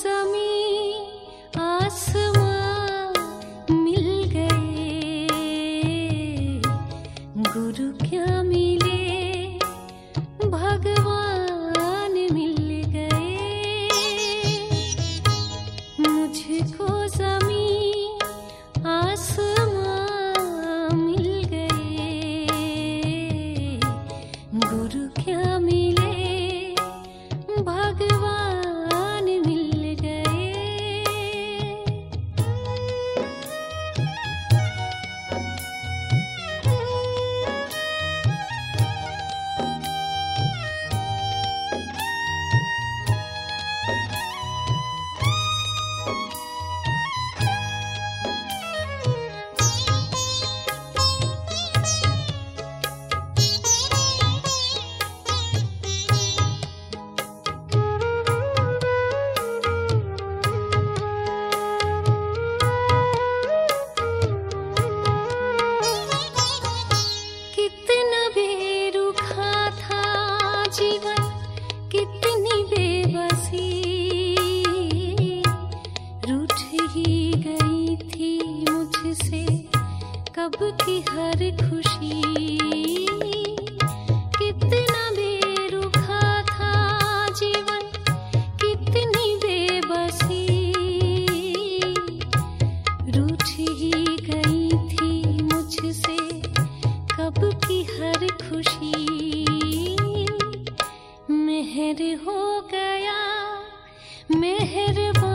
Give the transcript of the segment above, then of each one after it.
समी थी हर खुशी। कितना बेरुखा था जीवन, कितनी बेबसी। रूठ ही गई थी मुझसे कब की हर खुशी। मेहर हो गया मेहरबान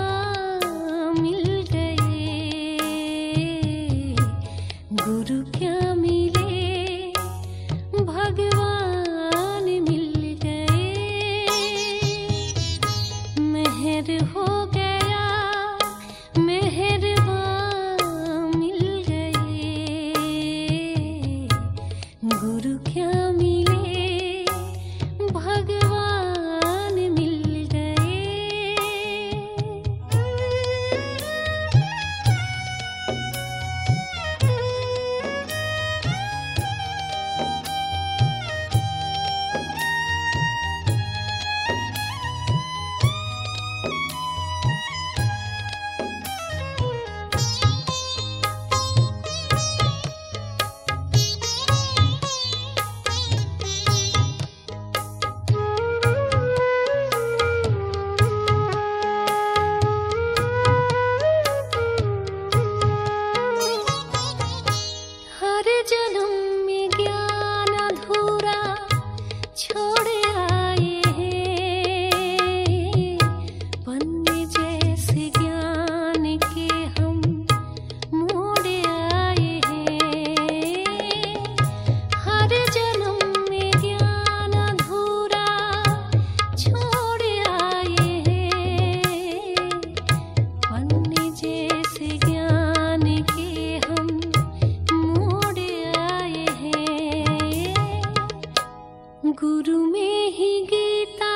गुरु में ही गीता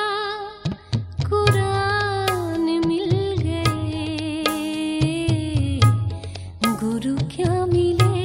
कुरान मिल गए। गुरु क्या मिले